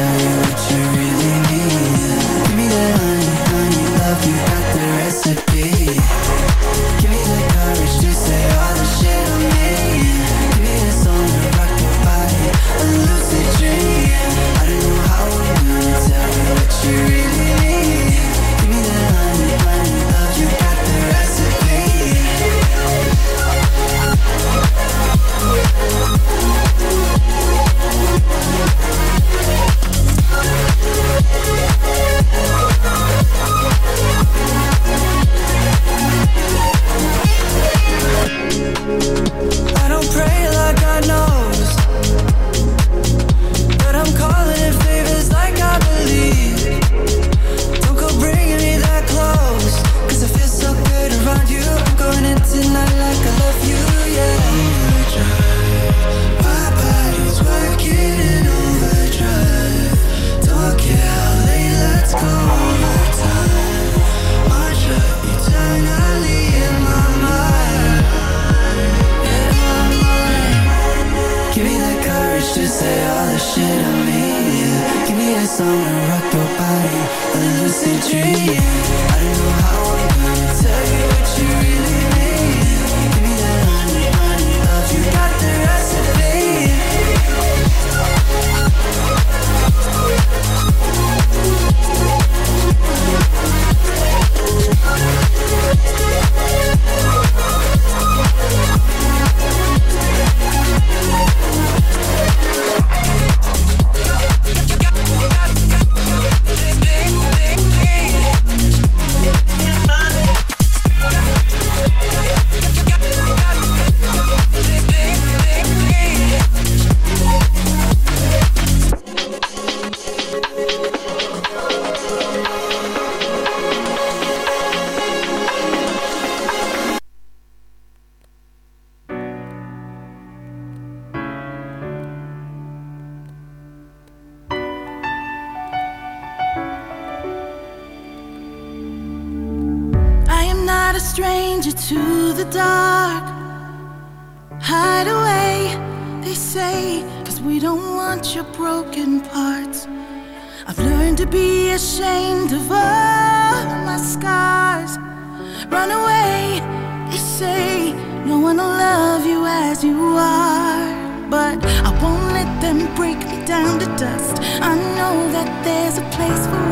as you are. But I won't let them break me down to dust. I know that there's a place for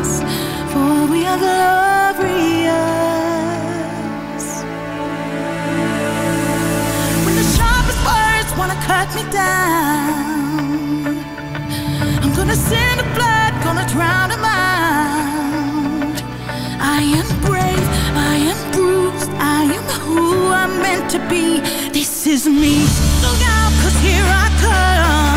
us, for we are glorious. When the sharpest words wanna cut me down, I'm gonna send the blood, gonna drown them out. I am brave, I am bruised, I am who I'm meant to be. This is me. Look out, cause here I come.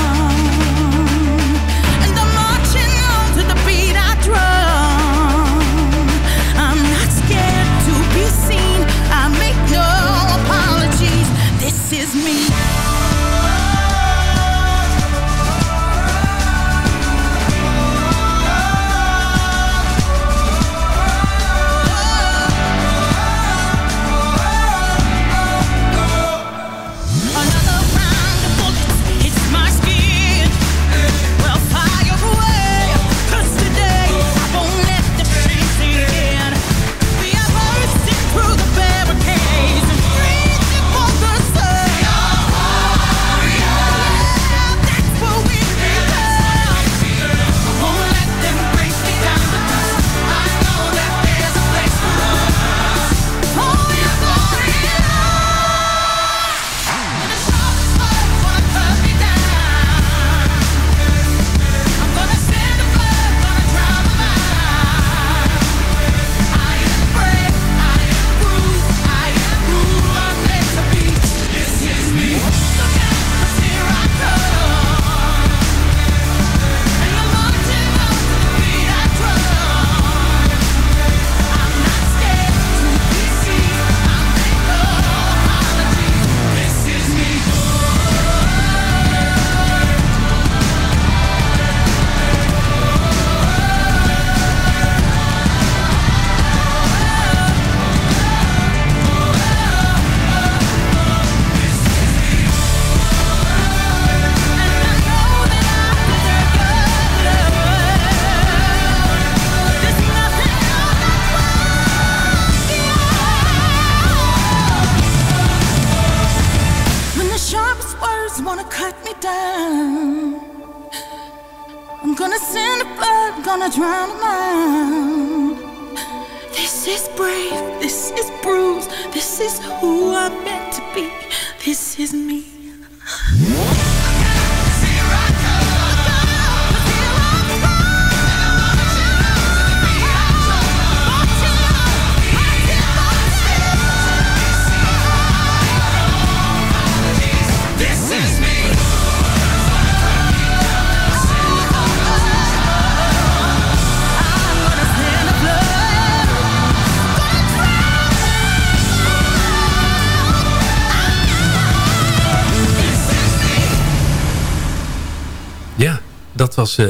Dat was eh,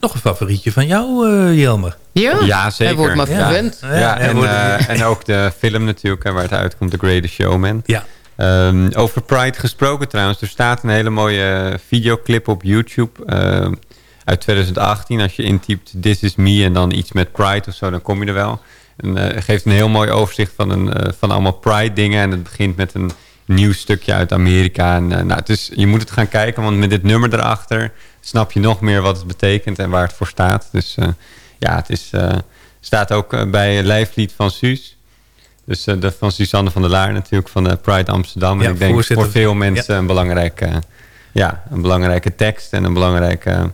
nog een favorietje van jou, eh, Jelmer. Ja, zeker. Hij wordt maar Ja. verwend. Ja, en, eh, en ook de film natuurlijk, waar het uitkomt, The Greatest Showman. Ja. Ehm, over Pride gesproken trouwens. Er staat een hele mooie videoclip op YouTube. Ehm, uit 2018. Als je intypt This is me en dan iets met Pride of zo, dan kom je er wel. En uh, geeft een heel mooi overzicht van, een, uh, van allemaal Pride dingen. En het begint met een nieuw stukje uit Amerika. En, nou, het is, je moet het gaan kijken, want met dit nummer erachter... snap je nog meer wat het betekent en waar het voor staat. Dus ja, het is, staat ook bij Lijflied van Suus. Dus de, van Suzanne van der Laar natuurlijk, van de Pride Amsterdam. En ik denk voor veel mensen een belangrijke ja, een belangrijke tekst en een belangrijke,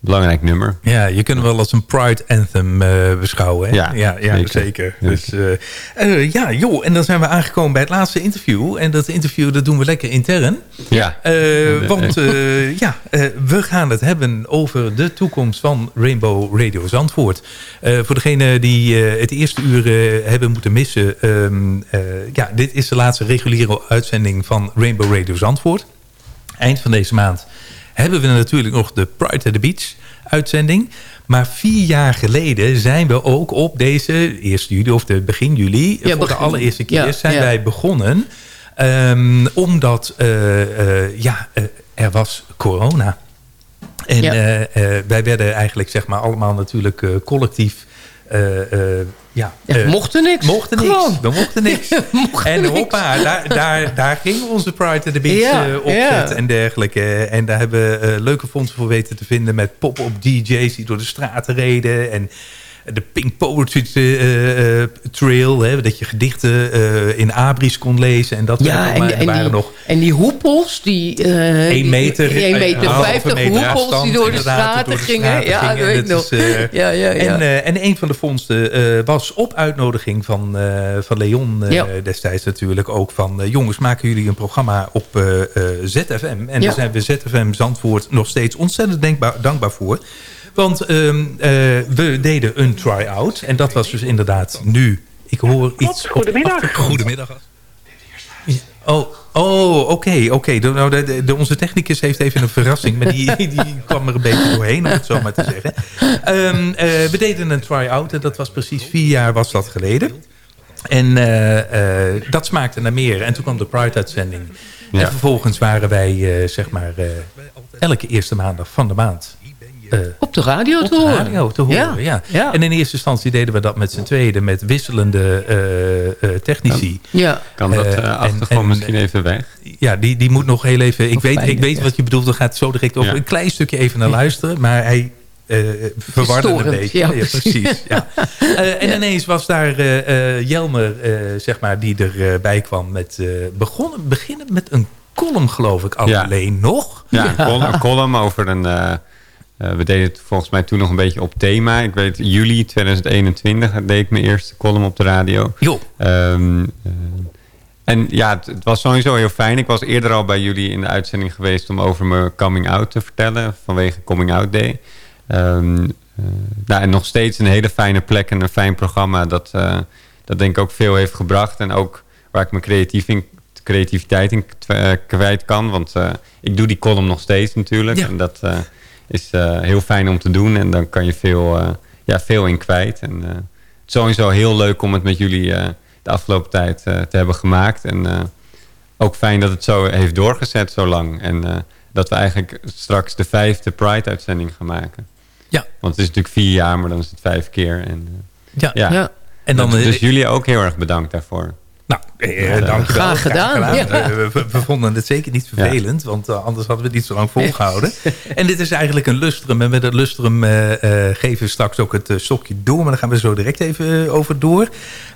belangrijk nummer. Ja, je kunt hem wel als een Pride Anthem uh, beschouwen. Hè? Ja, ja, ja, zeker. zeker. Dus, uh, uh, ja, joh, en dan zijn we aangekomen bij het laatste interview. En dat interview dat doen we lekker intern. Ja. want ja, we gaan het hebben over de toekomst van Rainbow Radio Zandvoort. voor degene die het eerste uur hebben moeten missen. Um, ja, dit is de laatste reguliere uitzending van Rainbow Radio Zandvoort eind van deze maand hebben we natuurlijk nog de Pride at the Beach uitzending. Maar vier jaar geleden zijn we ook op deze 1 juli of de begin juli... Ja, voor de allereerste keer zijn wij begonnen. Um, omdat uh, ja, uh, er was corona. En wij werden eigenlijk zeg maar allemaal natuurlijk collectief ja, ja we mochten niks. Mochten niks. We mochten niks. [LAUGHS] en hoppa, daar, daar, daar ging onze Pride at the Beach ja, uh, opzet en dergelijke. En daar hebben we leuke fondsen voor weten te vinden... met pop-up DJ's die door de straten reden... en de Pink Poetry uh, Trail. Hè, dat je gedichten uh, in abris kon lezen. En dat ja, en, en, waren die, nog... en die hoepels, die... 1 meter, 1 meter 50 meter hoepels die door de straten gingen. ja, dat weet ik nog. Ja, ja, ja. En, en een van de vondsten was op uitnodiging van, van Leon destijds natuurlijk ook van... jongens, maken jullie een programma op ZFM? En daar zijn we ZFM Zandvoort nog steeds ontzettend dankbaar voor... Want um, uh, we deden een try-out. En dat was dus inderdaad nu. Ik hoor iets... Goedemiddag. Goedemiddag. Oh, oh oké. Okay, okay. nou, de, de, onze technicus heeft even een verrassing. Maar die, [LAUGHS] die kwam er een beetje doorheen, om het zo maar te zeggen. Um, uh, we deden een try-out. En dat was precies vier jaar was dat geleden. En uh, uh, dat smaakte naar meer. En toen kwam de Pride-uitzending. Ja. En vervolgens waren wij, zeg maar, elke eerste maandag van de maand uh, op de radio te horen. radio te horen, ja. ja. En in eerste instantie deden we dat met z'n tweede, met wisselende uh, uh, technici. Ja. Kan dat achtergrond en, misschien even weg? Ja, die, die moet nog heel even... Ik weet, ik weet wat je bedoelt, we gaan zo direct over een klein stukje even naar luisteren. Maar hij uh, verwarde een beetje. Ja, precies. ja. Uh, [LAUGHS] en ineens was daar uh, Jelmer, zeg maar, die erbij kwam met... begonnen, beginnen met een column, geloof ik, alleen nog. Ja, een column over een uh, we deden het volgens mij toen nog een beetje op thema. Ik weet, juli 2021 deed ik mijn eerste column op de radio. Jo. Um, uh, en ja, het, het, was sowieso heel fijn. Ik was eerder al bij jullie in de uitzending geweest... om over mijn coming out te vertellen. Vanwege Coming Out Day. Um, uh, nou, en nog steeds een hele fijne plek en een fijn programma... dat, dat denk ik ook veel heeft gebracht. En ook waar ik mijn creatief in, creativiteit in kwijt kan. Want ik doe die column nog steeds natuurlijk. Ja. En dat is uh, heel fijn om te doen. En dan kan je veel, uh, ja, veel in kwijt. En uh, het is sowieso heel leuk om het met jullie de afgelopen tijd te hebben gemaakt. En ook fijn dat het zo heeft doorgezet zo lang. En dat we eigenlijk straks de vijfde Pride-uitzending gaan maken. Ja. Want het is natuurlijk vier jaar, maar dan is het vijf keer. En, ja. ja. ja. En dan, dus jullie ook heel erg bedankt daarvoor. Nou, eh, eh dank Graag gedaan. Ja. Eh, we, we, vonden het zeker niet vervelend, want uh, anders hadden we het niet zo lang volgehouden. [LAUGHS] en dit is eigenlijk een lustrum. En met het lustrum uh, geven we straks ook het stokje door. Maar daar gaan we zo direct even over door.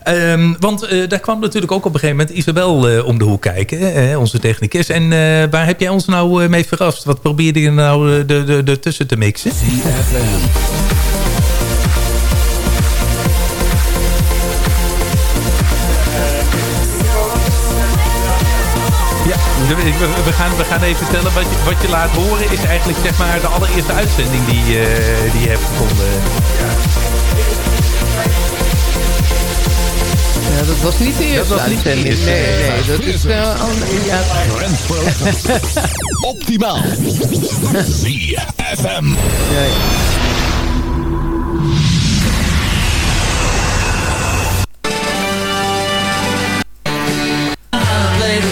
Um, want daar kwam natuurlijk ook op een gegeven moment Isabel om de hoek kijken. onze technicus. En waar heb jij ons nou mee verrast? Wat probeerde je nou de, de, de, tussen te mixen? We, gaan, we gaan even vertellen. Wat je, wat je laat horen is eigenlijk zeg maar de allereerste uitzending die, uh, die je hebt gevonden. Ja. Ja, dat was niet de eerste uitzending. Nee, nee, dat is... Uh, oh, ja. Optimaal. ZFM. Ja,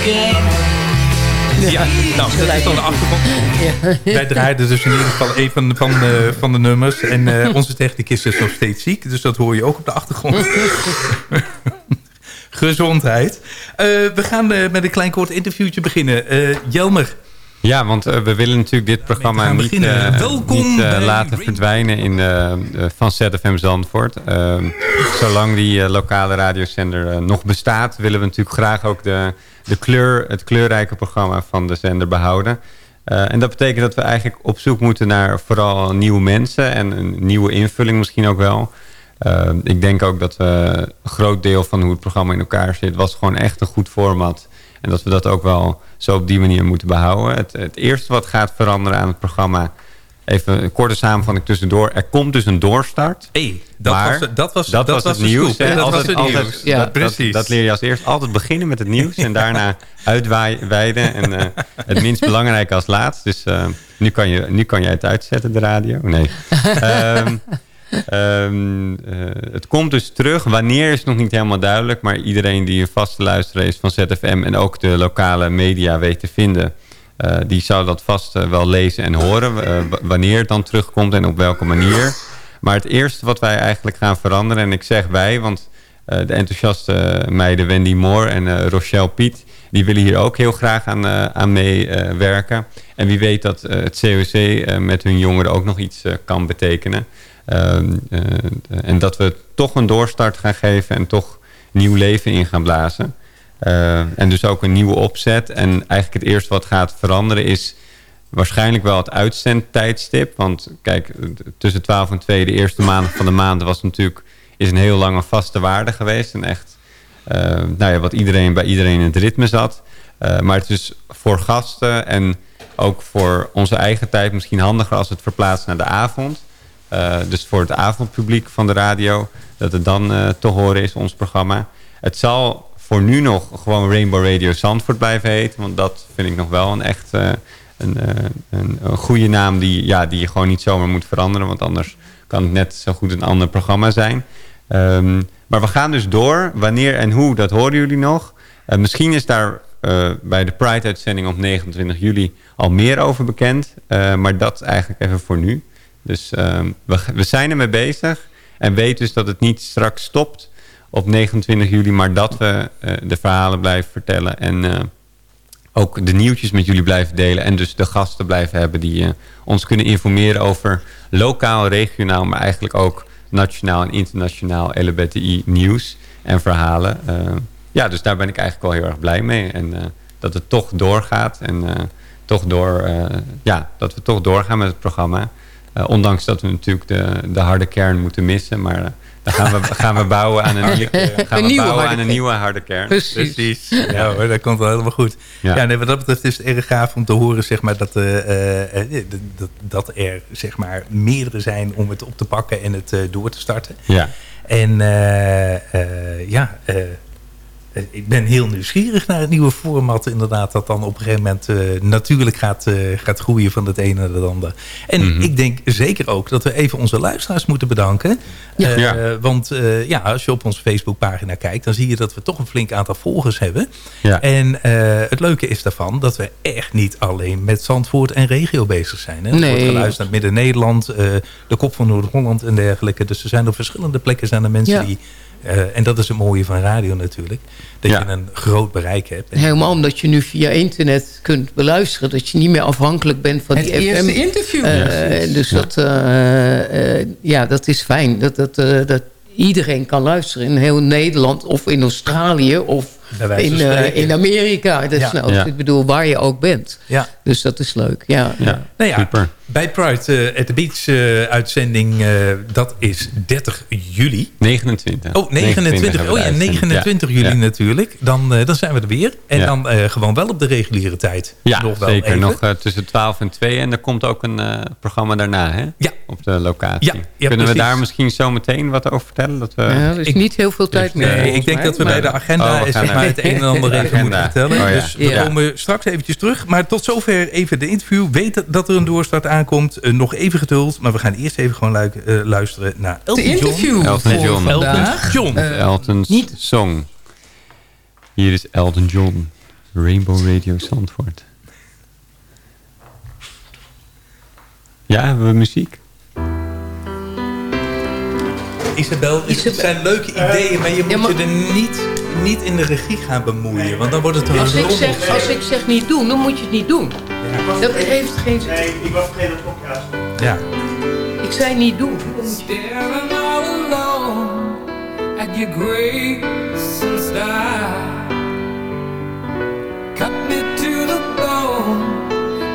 Ja, Nou, dat is dan de achtergrond. Wij draaiden dus in ieder geval een van, van, de, van de nummers. En uh, onze techniek is dus nog steeds ziek. Dus dat hoor je ook op de achtergrond. [LAUGHS] Gezondheid. Uh, we gaan uh, met een klein kort interviewtje beginnen. Jelmer. Ja, want uh, we willen natuurlijk dit programma niet, uh, niet uh, laten verdwijnen in, van ZFM Zandvoort. Ehm, zolang die lokale radiozender nog bestaat... willen we natuurlijk graag ook de, de kleur, het kleurrijke programma van de zender behouden. en dat betekent dat we eigenlijk op zoek moeten naar vooral nieuwe mensen... en een nieuwe invulling misschien ook wel. Ehm, ik denk ook dat een groot deel van hoe het programma in elkaar zit... was gewoon echt een goed format... En dat we dat ook wel zo op die manier moeten behouden. Het, het eerste wat gaat veranderen aan het programma... Even een korte samenvatting tussendoor. Er komt dus een doorstart. Hey, dat, maar was, dat was, dat, dat was het nieuws. Dat altijd, was het altijd, nieuws. Ja, dat, precies. Dat, leer je als eerst. Altijd beginnen met het nieuws. en daarna [LAUGHS] uitweiden. En uh, het minst belangrijke als laatst. Dus uh, nu, kan je, nu kan jij het uitzetten, de radio. Nee. um, Um, uh, het komt dus terug. Wanneer is nog niet helemaal duidelijk. Maar iedereen die een vaste luisteraar is van ZFM... en ook de lokale media weet te vinden... Uh, die zou dat vast uh, wel lezen en horen. wanneer het dan terugkomt en op welke manier. Maar het eerste wat wij eigenlijk gaan veranderen... en ik zeg wij, want de enthousiaste meiden Wendy Moore en Rochelle Piet... die willen hier ook heel graag aan, aan meewerken. en wie weet dat het COC met hun jongeren ook nog iets kan betekenen... Ehm, eh, en dat we toch een doorstart gaan geven en toch nieuw leven in gaan blazen. Uh, en dus ook een nieuwe opzet. En eigenlijk het eerste wat gaat veranderen is waarschijnlijk wel het uitzendtijdstip. Want kijk, tussen 12 en 2, de eerste maand van de maand... was natuurlijk is een heel lange vaste waarde geweest. En echt uh, nou ja, wat iedereen, bij iedereen in het ritme zat. Uh, maar het is voor gasten en ook voor onze eigen tijd misschien handiger... als het verplaatst naar de avond. Dus voor het avondpubliek van de radio... dat het dan te horen is, ons programma. Het zal voor nu nog gewoon Rainbow Radio Zandvoort blijven heten. Want dat vind ik nog wel een echt uh, een, een, een, goede naam... Die, ja, die je gewoon niet zomaar moet veranderen. Want anders kan het net zo goed een ander programma zijn. Um, maar we gaan dus door. Wanneer en hoe, dat horen jullie nog. misschien is daar bij de Pride-uitzending op 29 juli... al meer over bekend. maar dat eigenlijk even voor nu. Dus um, we, we zijn ermee bezig. En weet dus dat het niet straks stopt op 29 juli. Maar dat we uh, de verhalen blijven vertellen. En uh, ook de nieuwtjes met jullie blijven delen. En dus de gasten blijven hebben die uh, ons kunnen informeren over lokaal, regionaal. Maar eigenlijk ook nationaal en internationaal LBTI nieuws en verhalen. ja, dus daar ben ik eigenlijk wel heel erg blij mee. En dat het toch doorgaat. En toch door, ja, dat we toch doorgaan met het programma. Ondanks dat we natuurlijk de, de harde kern moeten missen. Maar gaan we, gaan we bouwen aan een, nieuwe, gaan een we nieuwe bouwen harde aan een nieuwe harde kern. Precies. Precies. Ja hoor, dat komt wel helemaal goed. Ja, ja nee, wat dat betreft is het erg gaaf om te horen zeg maar, dat, uh, dat, dat er zeg maar, meerdere zijn om het op te pakken en het door te starten. Ja. En ja, ik ben heel nieuwsgierig naar het nieuwe format. Inderdaad, dat dan op een gegeven moment uh, natuurlijk gaat, uh, gaat groeien van het ene naar het andere. En mm -hmm. ik denk zeker ook dat we even onze luisteraars moeten bedanken. Ja. Uh, ja. Want ja, als je op onze Facebookpagina kijkt, dan zie je dat we toch een flink aantal volgers hebben. Ja. En het leuke is daarvan dat we echt niet alleen met Zandvoort en regio bezig zijn. Hè? Er Nee. wordt geluisterd naar Midden-Nederland, de kop van Noord-Holland en dergelijke. Dus er zijn op verschillende plekken zijn er mensen Ja. die... Uh, en dat is het mooie van radio natuurlijk. Dat Ja. je een groot bereik hebt. Helemaal omdat je nu via internet kunt beluisteren. Dat je niet meer afhankelijk bent van Het die eerste FM. interview. Eh, Ja, precies. dus Ja. Dat, eh, eh, ja, dat is fijn. Dat, dat, eh, dat iedereen kan luisteren in heel Nederland of in Australië of in, eh, in Amerika. Dus, Ja. nou, Ja. Ik bedoel, waar je ook bent. Ja. Dus dat is leuk. Ja. Ja, Nou ja, super. bij Pride eh, at the Beach eh, uitzending, eh, dat is 30 juli. 29. Oh, 29. hebben Oh we ja, de uitzending. 29 Ja. juli Ja. natuurlijk. Dan, eh, dan zijn we er weer. En Ja. dan eh, gewoon wel op de reguliere tijd. Ja, nog wel zeker. even. Nog tussen 12 en 2. En er komt ook een eh, programma daarna, hè? Ja. Op de locatie. Ja, ja, Kunnen we daar misschien zo meteen wat over vertellen? Dat we... Ja, er is Ik- niet heel veel tijd meer. Nee, ik denk mij, dat we maar- bij de agenda Oh, zeg maar, het een en ander De even moeten agenda. vertellen. Oh ja. Dus we komen straks eventjes terug. Maar tot zover even de interview. Weet dat er een doorstart aankomt. Eh, nog even geduld. Maar we gaan eerst even gewoon eh, luisteren naar Elton de interview John. Elton John. Elton John. Eh, niet. Song. Hier is Elton John. Rainbow Radio Zandvoort. Ja, hebben we muziek? Isabel, het zijn leuke ideeën, maar je moet ja, je er niet niet in de regie gaan bemoeien. Want dan wordt het een Als ik, zeg, als ik zeg niet doen, dan moet je het niet doen. Dat heeft geen zin. Nee, ik was vergeten dat het opjaar Ja. Ik zei niet doen. Staring all alone at your grace and style. Cut me to the bone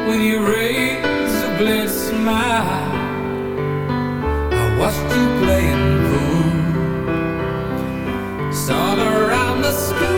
with your razor blade smile. I watched you playing pool. Around the understood.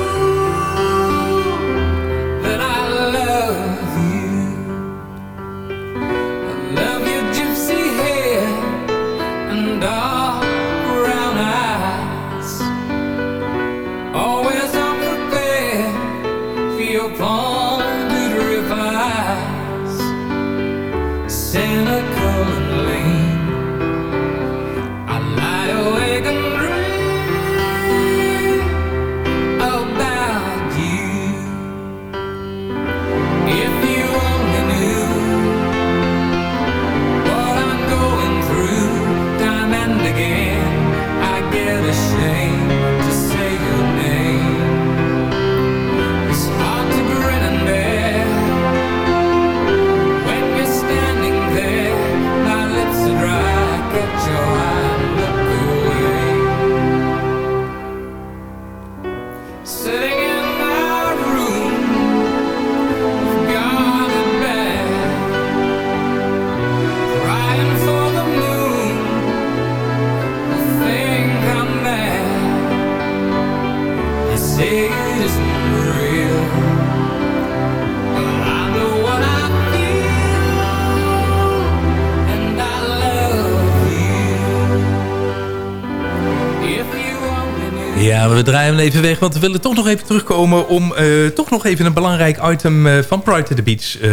We draaien hem even weg, want we willen toch nog even terugkomen... om eh, toch nog even een belangrijk item eh, van Pride to the Beach eh,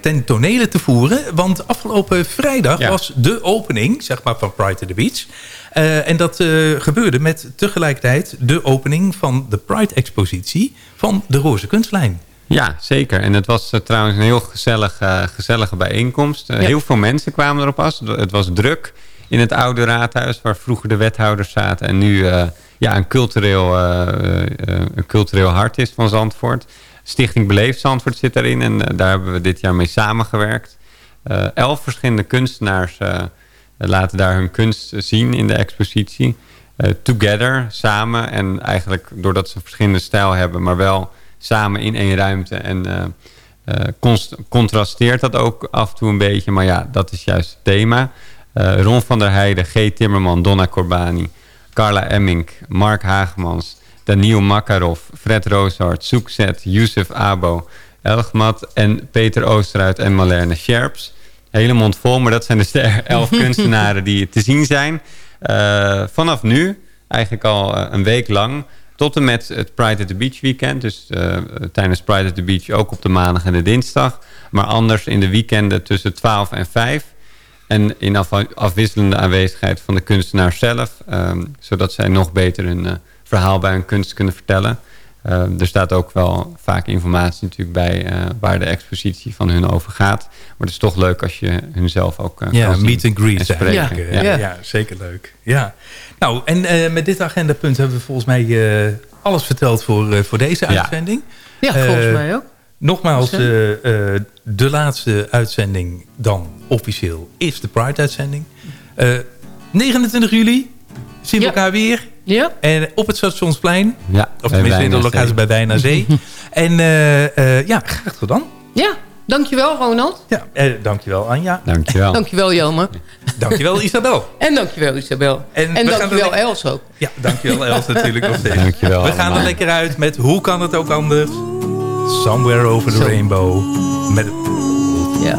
ten tonele te voeren. Want afgelopen vrijdag Ja. was de opening zeg maar, van Pride to the Beach. En dat gebeurde met tegelijkertijd de opening van de Pride-expositie... van de Roze Kunstlijn. Ja, zeker. En het was trouwens een heel gezellig, eh, gezellige bijeenkomst. Ja. Heel veel mensen kwamen erop af. Het was druk in het oude raadhuis... waar vroeger de wethouders zaten... en nu ja, een, cultureel, eh, eh, een cultureel hart is van Zandvoort. Stichting Beleefd Zandvoort zit daarin... en eh, daar hebben we dit jaar mee samengewerkt. Elf verschillende kunstenaars laten daar hun kunst zien in de expositie. Together, samen. En eigenlijk doordat ze verschillende stijl hebben... maar wel samen in één ruimte. En contrasteert dat ook af en toe een beetje. Maar ja, dat is juist het thema. Ron van der Heijden, G. Timmerman, Donna Corbani... Carla Emmink, Mark Hagemans... Daniel Makarov, Fred Rooshart, Soekzet, Youssef Abo... Elgmat en Peter Oosteruit en Malerne Scherps. Hele mond vol, maar dat zijn dus de [LAUGHS] elf [LAUGHS] kunstenaren die te zien zijn. Eh, vanaf nu, eigenlijk al eh, een week lang... tot en met het Pride at the Beach weekend. Dus eh, tijdens Pride at the Beach ook op de maandag en de dinsdag. Maar anders in de weekenden tussen 12 en 5. En in afwisselende aanwezigheid van de kunstenaar zelf. ehm, zodat zij nog beter hun eh, verhaal bij hun kunst kunnen vertellen. Ehm, er staat ook wel vaak informatie natuurlijk bij eh, waar de expositie van hun over gaat. Maar het is toch leuk als je hun zelf ook uh, Ja, kan zien meet and greet en spreken. eigenlijk. Ja, ja. zeker leuk. Ja. Nou, en uh, met dit agendapunt hebben we volgens mij uh, alles verteld voor, uh, voor deze Ja. uitzending. Ja, volgens mij ook. Nogmaals, de laatste uitzending dan officieel is de Pride-uitzending. 29 juli zien we Ja. elkaar weer. Ja. En op het Stationsplein. Ja, of tenminste in de locatie bij Wijn aan Zee. [LAUGHS] en uh, ja, graag gedaan. Ja, dankjewel Ronald. Ja, eh, dankjewel Anja. Dankjewel. [LAUGHS] Dankjewel Jelme. dankjewel Isabel. [LAUGHS] En dankjewel Isabel. En dankjewel Els ook. Ja, dankjewel Els natuurlijk nog steeds. Dankjewel We gaan er lekker uit met Hoe kan het ook anders? Somewhere over the rainbow. Met Ja.